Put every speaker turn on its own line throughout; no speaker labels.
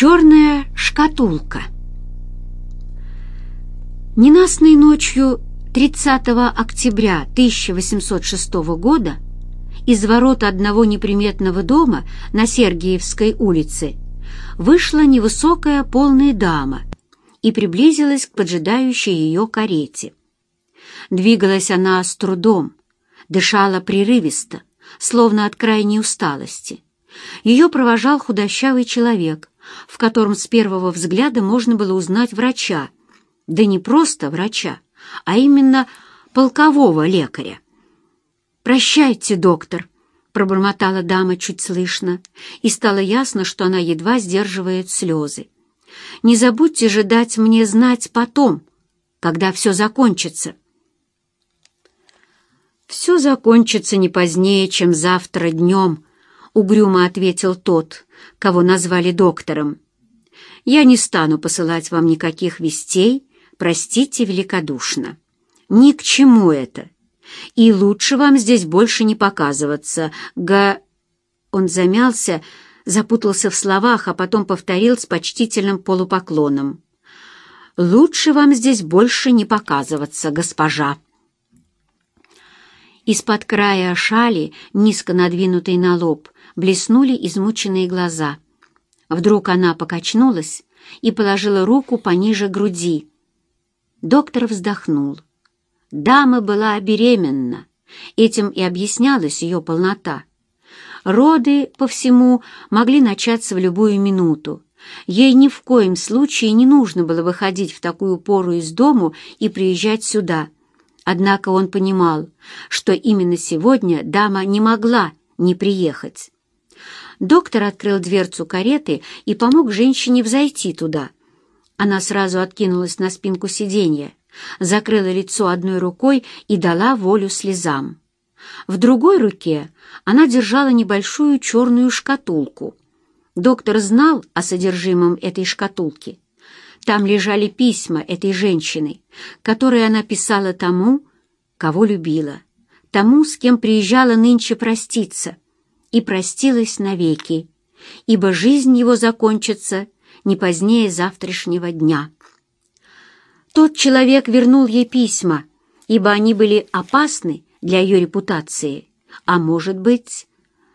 Черная шкатулка. Ненастной ночью 30 октября 1806 года из ворот одного неприметного дома на Сергиевской улице вышла невысокая полная дама и приблизилась к поджидающей ее карете. Двигалась она с трудом, дышала прерывисто, словно от крайней усталости. Ее провожал худощавый человек, в котором с первого взгляда можно было узнать врача, да не просто врача, а именно полкового лекаря. «Прощайте, доктор», — пробормотала дама чуть слышно, и стало ясно, что она едва сдерживает слезы. «Не забудьте же дать мне знать потом, когда все закончится». «Все закончится не позднее, чем завтра днем», — угрюмо ответил тот, кого назвали доктором. «Я не стану посылать вам никаких вестей, простите великодушно. Ни к чему это. И лучше вам здесь больше не показываться, га...» Он замялся, запутался в словах, а потом повторил с почтительным полупоклоном. «Лучше вам здесь больше не показываться, госпожа». Из-под края шали, низко надвинутой на лоб, блеснули измученные глаза. Вдруг она покачнулась и положила руку пониже груди. Доктор вздохнул. Дама была беременна. Этим и объяснялась ее полнота. Роды, по всему, могли начаться в любую минуту. Ей ни в коем случае не нужно было выходить в такую пору из дому и приезжать сюда — Однако он понимал, что именно сегодня дама не могла не приехать. Доктор открыл дверцу кареты и помог женщине взойти туда. Она сразу откинулась на спинку сиденья, закрыла лицо одной рукой и дала волю слезам. В другой руке она держала небольшую черную шкатулку. Доктор знал о содержимом этой шкатулки. Там лежали письма этой женщины, которые она писала тому, кого любила, тому, с кем приезжала нынче проститься, и простилась навеки, ибо жизнь его закончится не позднее завтрашнего дня. Тот человек вернул ей письма, ибо они были опасны для ее репутации, а, может быть,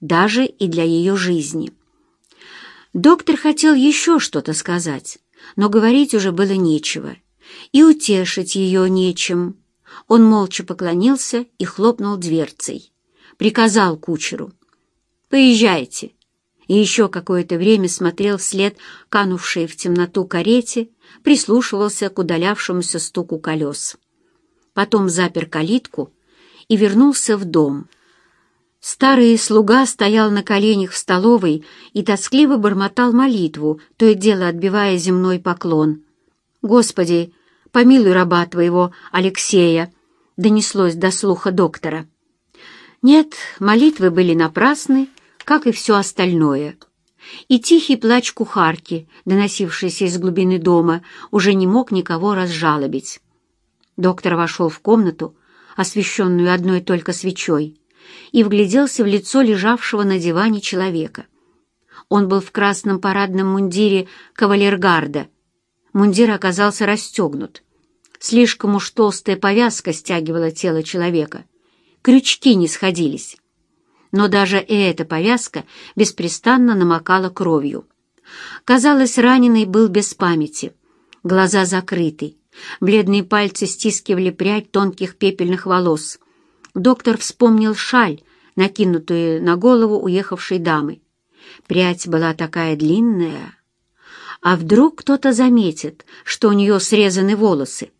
даже и для ее жизни. Доктор хотел еще что-то сказать, но говорить уже было нечего, и утешить ее нечем. Он молча поклонился и хлопнул дверцей. Приказал кучеру. «Поезжайте». И еще какое-то время смотрел вслед канувшей в темноту карете, прислушивался к удалявшемуся стуку колес. Потом запер калитку и вернулся в дом. Старый слуга стоял на коленях в столовой и тоскливо бормотал молитву, то и дело отбивая земной поклон. «Господи, помилуй раба твоего, Алексея!» — донеслось до слуха доктора. Нет, молитвы были напрасны, как и все остальное. И тихий плач кухарки, доносившийся из глубины дома, уже не мог никого разжалобить. Доктор вошел в комнату, освещенную одной только свечой, и вгляделся в лицо лежавшего на диване человека. Он был в красном парадном мундире кавалергарда. Мундир оказался расстегнут. Слишком уж толстая повязка стягивала тело человека. Крючки не сходились. Но даже и эта повязка беспрестанно намокала кровью. Казалось, раненый был без памяти. Глаза закрыты. Бледные пальцы стискивали прядь тонких пепельных волос — Доктор вспомнил шаль, накинутую на голову уехавшей дамы. Прядь была такая длинная. А вдруг кто-то заметит, что у нее срезаны волосы?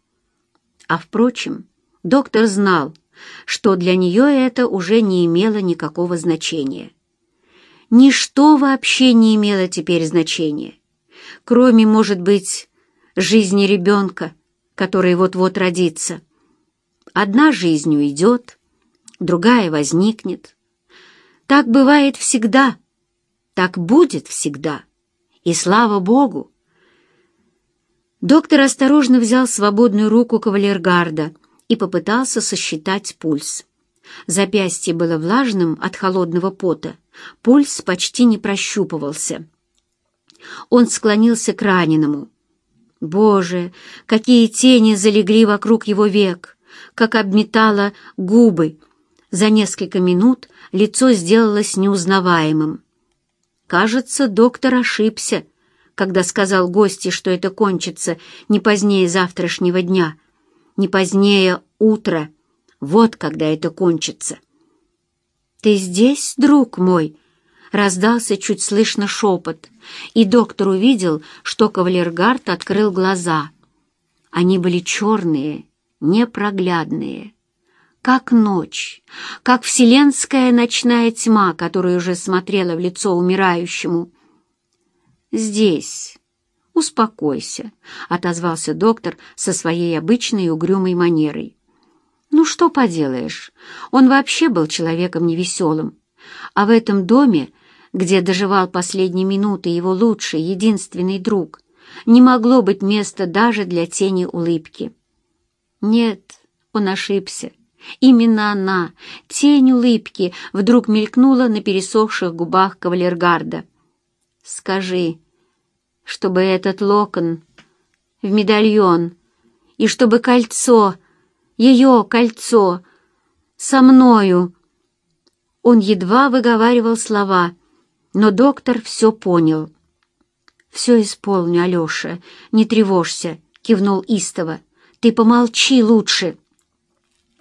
А впрочем, доктор знал, что для нее это уже не имело никакого значения. Ничто вообще не имело теперь значения, кроме, может быть, жизни ребенка, который вот-вот родится. Одна жизнь уйдет, другая возникнет. Так бывает всегда, так будет всегда, и слава Богу! Доктор осторожно взял свободную руку кавалергарда и попытался сосчитать пульс. Запястье было влажным от холодного пота, пульс почти не прощупывался. Он склонился к раненому. Боже, какие тени залегли вокруг его век, как обметало губы. За несколько минут лицо сделалось неузнаваемым. Кажется, доктор ошибся, когда сказал гости, что это кончится не позднее завтрашнего дня, не позднее утра. Вот когда это кончится. «Ты здесь, друг мой?» — раздался чуть слышно шепот, и доктор увидел, что кавалергард открыл глаза. Они были черные, непроглядные, как ночь, как вселенская ночная тьма, которая уже смотрела в лицо умирающему. «Здесь. Успокойся», — отозвался доктор со своей обычной угрюмой манерой. «Ну что поделаешь, он вообще был человеком невеселым, а в этом доме, где доживал последние минуты его лучший, единственный друг, не могло быть места даже для тени улыбки. Нет, он ошибся. Именно она, тень улыбки, вдруг мелькнула на пересохших губах кавалергарда. «Скажи, чтобы этот локон в медальон, и чтобы кольцо, ее кольцо, со мною...» Он едва выговаривал слова, но доктор все понял. «Все исполню, Алеша, не тревожься», — кивнул истово. «Ты помолчи лучше».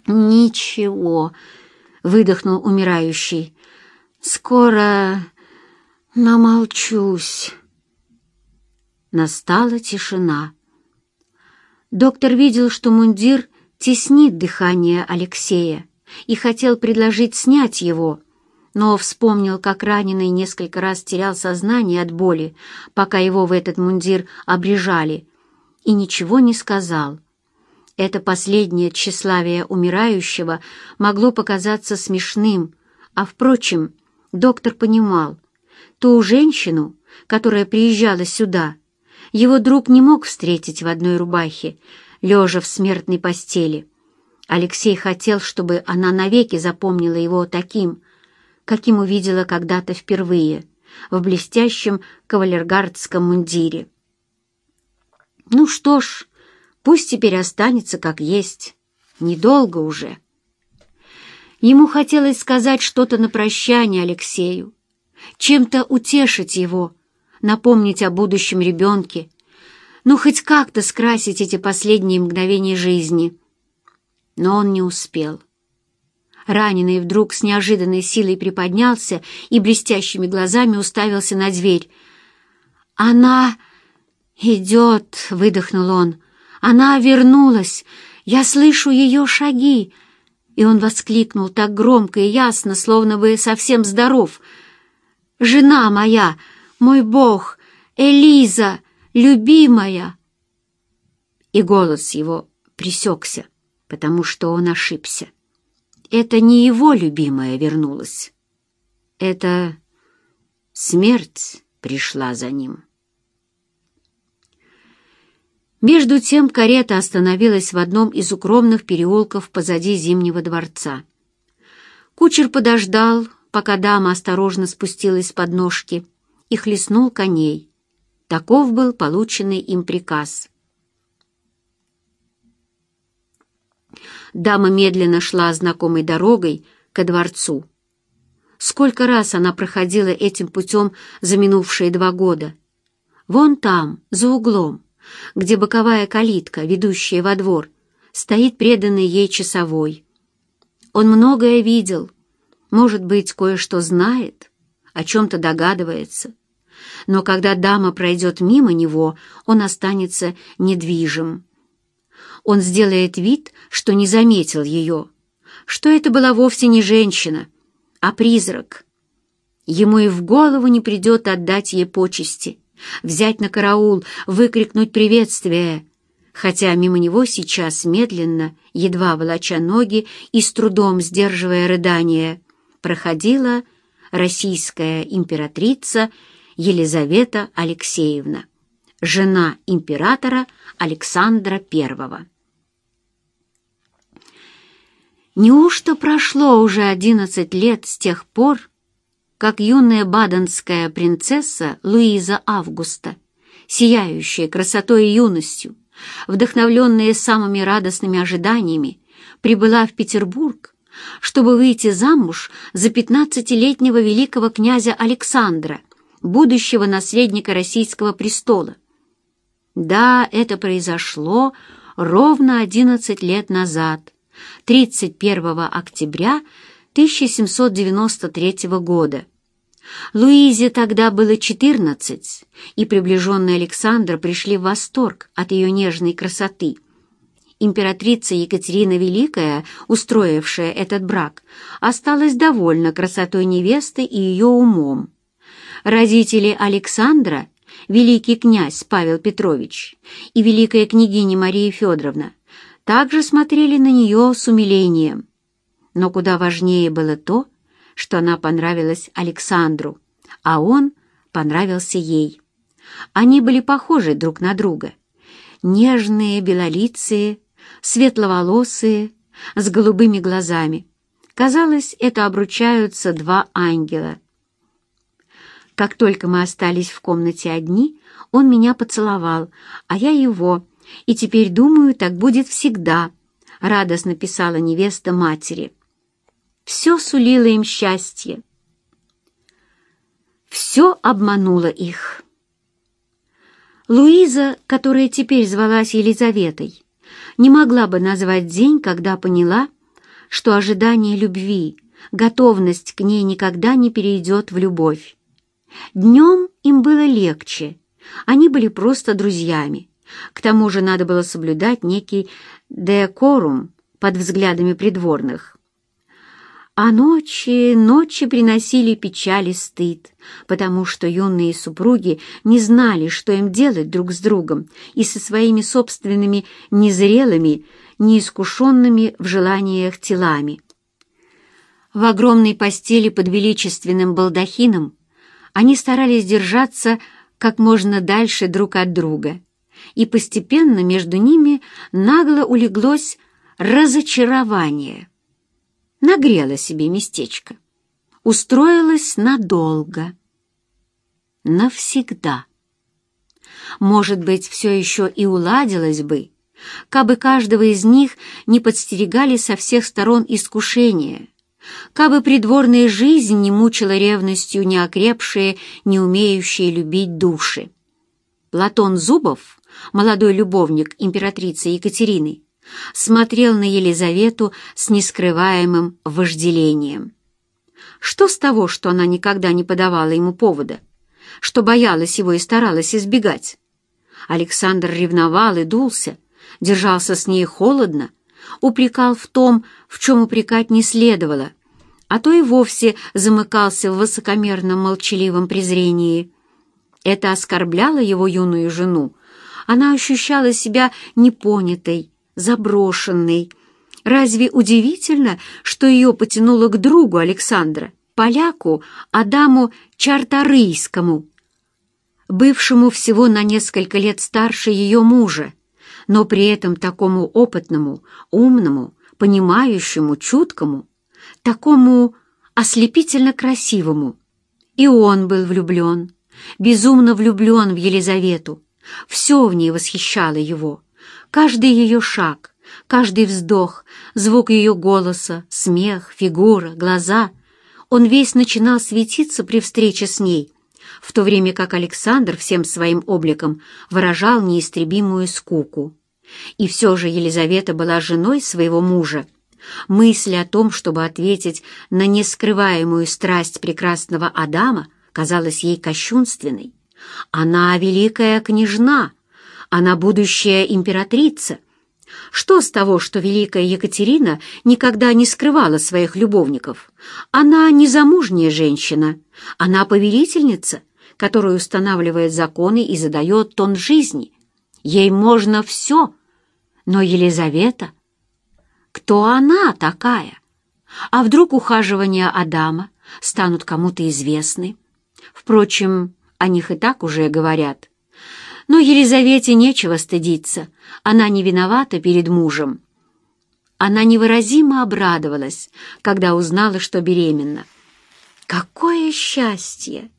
«Ничего», — выдохнул умирающий. «Скоро намолчусь». Настала тишина. Доктор видел, что мундир теснит дыхание Алексея и хотел предложить снять его, но вспомнил, как раненый несколько раз терял сознание от боли, пока его в этот мундир обрежали, и ничего не сказал. Это последнее тщеславие умирающего могло показаться смешным, а, впрочем, доктор понимал, ту женщину, которая приезжала сюда, его друг не мог встретить в одной рубахе, лежа в смертной постели. Алексей хотел, чтобы она навеки запомнила его таким, каким увидела когда-то впервые, в блестящем кавалергардском мундире. Ну что ж, Пусть теперь останется как есть. Недолго уже. Ему хотелось сказать что-то на прощание Алексею, чем-то утешить его, напомнить о будущем ребенке, ну, хоть как-то скрасить эти последние мгновения жизни. Но он не успел. Раненый вдруг с неожиданной силой приподнялся и блестящими глазами уставился на дверь. «Она идет!» — выдохнул он. Она вернулась! Я слышу ее шаги!» И он воскликнул так громко и ясно, словно бы совсем здоров. «Жена моя! Мой Бог! Элиза! Любимая!» И голос его пресекся, потому что он ошибся. Это не его любимая вернулась. Это смерть пришла за ним. Между тем карета остановилась в одном из укромных переулков позади Зимнего дворца. Кучер подождал, пока дама осторожно спустилась с подножки и хлестнул коней. Таков был полученный им приказ. Дама медленно шла знакомой дорогой ко дворцу. Сколько раз она проходила этим путем за минувшие два года. Вон там, за углом, где боковая калитка, ведущая во двор, стоит преданный ей часовой. Он многое видел, может быть, кое-что знает, о чем-то догадывается. Но когда дама пройдет мимо него, он останется недвижим. Он сделает вид, что не заметил ее, что это была вовсе не женщина, а призрак. Ему и в голову не придет отдать ей почести — взять на караул, выкрикнуть приветствие, хотя мимо него сейчас медленно, едва волоча ноги и с трудом сдерживая рыдание, проходила российская императрица Елизавета Алексеевна, жена императора Александра I. Неужто прошло уже одиннадцать лет с тех пор, как юная баденская принцесса Луиза Августа, сияющая красотой и юностью, вдохновленная самыми радостными ожиданиями, прибыла в Петербург, чтобы выйти замуж за пятнадцатилетнего великого князя Александра, будущего наследника российского престола. Да, это произошло ровно одиннадцать лет назад, 31 октября 1793 года. Луизе тогда было 14, и приближенные Александра пришли в восторг от ее нежной красоты. Императрица Екатерина Великая, устроившая этот брак, осталась довольна красотой невесты и ее умом. Родители Александра, великий князь Павел Петрович и великая княгиня Мария Федоровна, также смотрели на нее с умилением. Но куда важнее было то, что она понравилась Александру, а он понравился ей. Они были похожи друг на друга. Нежные, белолицые, светловолосые, с голубыми глазами. Казалось, это обручаются два ангела. Как только мы остались в комнате одни, он меня поцеловал, а я его, и теперь, думаю, так будет всегда, — радостно писала невеста матери. Все сулило им счастье. Все обмануло их. Луиза, которая теперь звалась Елизаветой, не могла бы назвать день, когда поняла, что ожидание любви, готовность к ней никогда не перейдет в любовь. Днем им было легче, они были просто друзьями. К тому же надо было соблюдать некий декорум под взглядами придворных. А ночи, ночи приносили печаль и стыд, потому что юные супруги не знали, что им делать друг с другом и со своими собственными незрелыми, неискушенными в желаниях телами. В огромной постели под величественным балдахином они старались держаться как можно дальше друг от друга, и постепенно между ними нагло улеглось разочарование — нагрела себе местечко, устроилась надолго, навсегда. Может быть, все еще и уладилось бы, кабы каждого из них не подстерегали со всех сторон искушения, кабы придворная жизнь не мучила ревностью неокрепшие, не умеющие любить души. Платон Зубов, молодой любовник императрицы Екатерины, смотрел на Елизавету с нескрываемым вожделением. Что с того, что она никогда не подавала ему повода, что боялась его и старалась избегать? Александр ревновал и дулся, держался с ней холодно, упрекал в том, в чем упрекать не следовало, а то и вовсе замыкался в высокомерном молчаливом презрении. Это оскорбляло его юную жену. Она ощущала себя непонятой, заброшенной. Разве удивительно, что ее потянуло к другу Александра, поляку Адаму Чарторийскому, бывшему всего на несколько лет старше ее мужа, но при этом такому опытному, умному, понимающему, чуткому, такому ослепительно красивому. И он был влюблен, безумно влюблен в Елизавету. Все в ней восхищало его. Каждый ее шаг, каждый вздох, звук ее голоса, смех, фигура, глаза. Он весь начинал светиться при встрече с ней, в то время как Александр всем своим обликом выражал неистребимую скуку. И все же Елизавета была женой своего мужа. Мысль о том, чтобы ответить на нескрываемую страсть прекрасного Адама, казалась ей кощунственной. Она великая княжна, она будущая императрица. Что с того, что великая Екатерина никогда не скрывала своих любовников? Она не замужняя женщина, она повелительница, которая устанавливает законы и задает тон жизни. Ей можно все, но Елизавета... Кто она такая? А вдруг ухаживания Адама станут кому-то известны? Впрочем, о них и так уже говорят — но Елизавете нечего стыдиться, она не виновата перед мужем. Она невыразимо обрадовалась, когда узнала, что беременна. Какое счастье!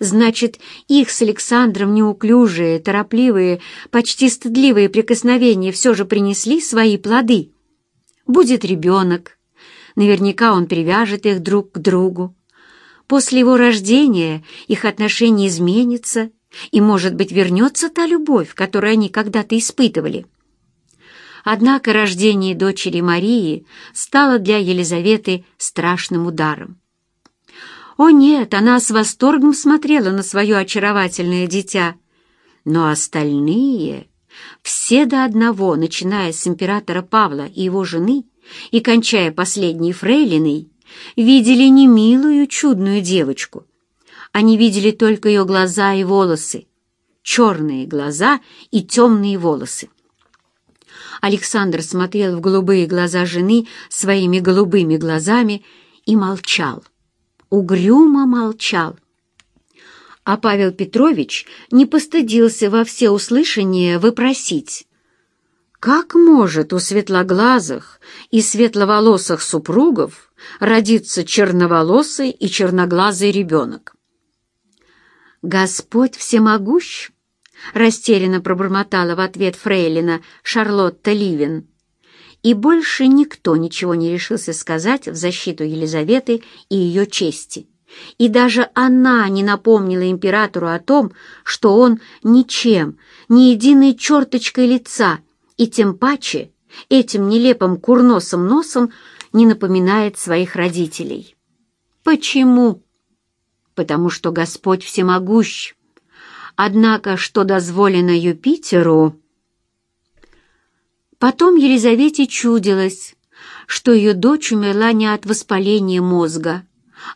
Значит, их с Александром неуклюжие, торопливые, почти стыдливые прикосновения все же принесли свои плоды. Будет ребенок. Наверняка он привяжет их друг к другу. После его рождения их отношения изменятся, и, может быть, вернется та любовь, которую они когда-то испытывали. Однако рождение дочери Марии стало для Елизаветы страшным ударом. О нет, она с восторгом смотрела на свое очаровательное дитя. Но остальные, все до одного, начиная с императора Павла и его жены и кончая последней фрейлиной, видели не милую чудную девочку. Они видели только ее глаза и волосы, черные глаза и темные волосы. Александр смотрел в голубые глаза жены своими голубыми глазами и молчал угрюмо молчал. А Павел Петрович не постыдился во всеуслышание выпросить. Как может у светлоглазых и светловолосых супругов родиться черноволосый и черноглазый ребенок? «Господь всемогущ!» — растерянно пробормотала в ответ фрейлина Шарлотта Ливен и больше никто ничего не решился сказать в защиту Елизаветы и ее чести. И даже она не напомнила императору о том, что он ничем, ни единой черточкой лица, и тем паче этим нелепым курносым носом не напоминает своих родителей. Почему? Потому что Господь всемогущ. Однако, что дозволено Юпитеру... Потом Елизавете чудилось, что ее дочь умерла не от воспаления мозга,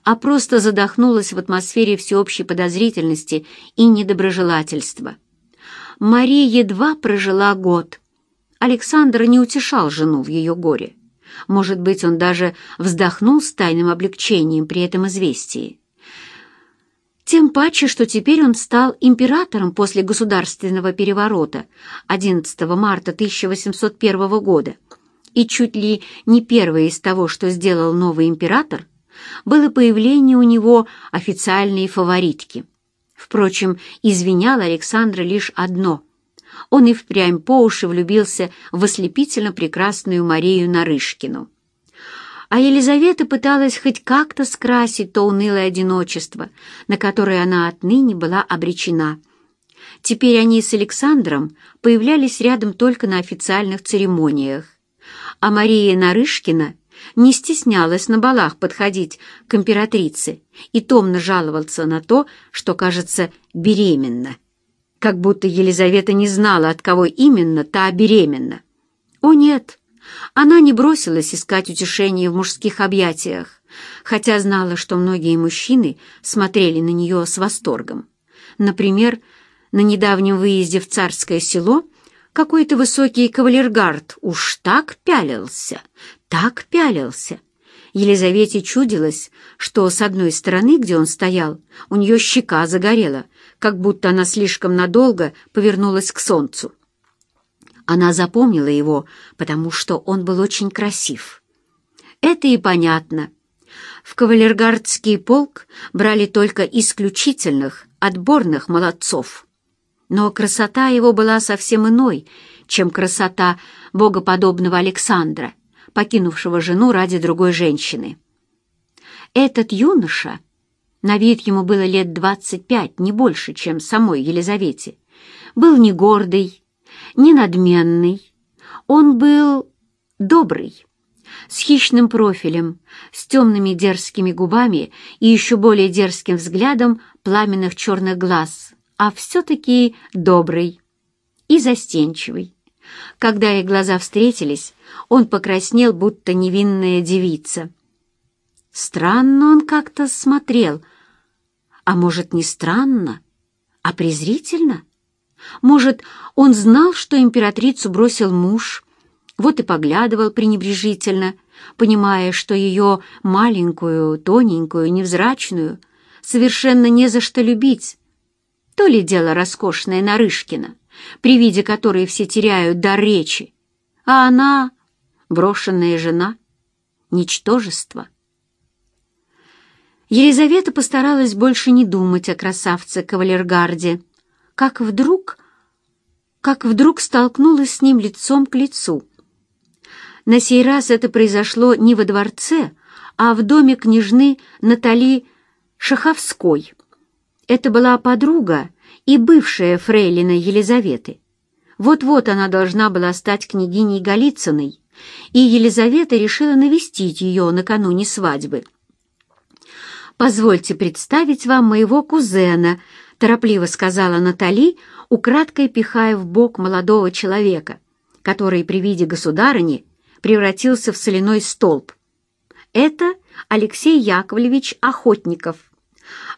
а просто задохнулась в атмосфере всеобщей подозрительности и недоброжелательства. Мария едва прожила год. Александр не утешал жену в ее горе. Может быть, он даже вздохнул с тайным облегчением при этом известии. Тем паче, что теперь он стал императором после государственного переворота 11 марта 1801 года. И чуть ли не первое из того, что сделал новый император, было появление у него официальной фаворитки. Впрочем, извинял Александра лишь одно. Он и впрямь по уши влюбился в ослепительно прекрасную Марию Нарышкину а Елизавета пыталась хоть как-то скрасить то унылое одиночество, на которое она отныне была обречена. Теперь они с Александром появлялись рядом только на официальных церемониях, а Мария Нарышкина не стеснялась на балах подходить к императрице и томно жаловаться на то, что, кажется, беременна. Как будто Елизавета не знала, от кого именно та беременна. О нет! Она не бросилась искать утешения в мужских объятиях, хотя знала, что многие мужчины смотрели на нее с восторгом. Например, на недавнем выезде в Царское село какой-то высокий кавалергард уж так пялился, так пялился. Елизавете чудилось, что с одной стороны, где он стоял, у нее щека загорела, как будто она слишком надолго повернулась к солнцу. Она запомнила его, потому что он был очень красив. Это и понятно. В кавалергардский полк брали только исключительных, отборных молодцов. Но красота его была совсем иной, чем красота богоподобного Александра, покинувшего жену ради другой женщины. Этот юноша, на вид ему было лет двадцать пять, не больше, чем самой Елизавете, был не гордый, не надменный. Он был добрый, с хищным профилем, с темными дерзкими губами и еще более дерзким взглядом пламенных черных глаз, а все-таки добрый и застенчивый. Когда их глаза встретились, он покраснел, будто невинная девица. Странно он как-то смотрел, а может, не странно, а презрительно? Может, он знал, что императрицу бросил муж, вот и поглядывал пренебрежительно, понимая, что ее маленькую, тоненькую, невзрачную совершенно не за что любить. То ли дело роскошное Нарышкина, при виде которой все теряют дар речи, а она — брошенная жена, ничтожество. Елизавета постаралась больше не думать о красавце кавалергарде, как вдруг, как вдруг столкнулась с ним лицом к лицу. На сей раз это произошло не во дворце, а в доме княжны Натали Шаховской. Это была подруга и бывшая фрейлина Елизаветы. Вот-вот она должна была стать княгиней Голицыной, и Елизавета решила навестить ее накануне свадьбы. «Позвольте представить вам моего кузена», — торопливо сказала Натали, украдкой пихая в бок молодого человека, который при виде государыни превратился в соляной столб. «Это Алексей Яковлевич Охотников.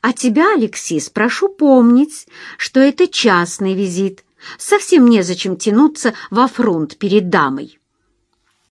А тебя, Алексис, прошу помнить, что это частный визит, Совсем незачем тянуться во фронт перед дамой.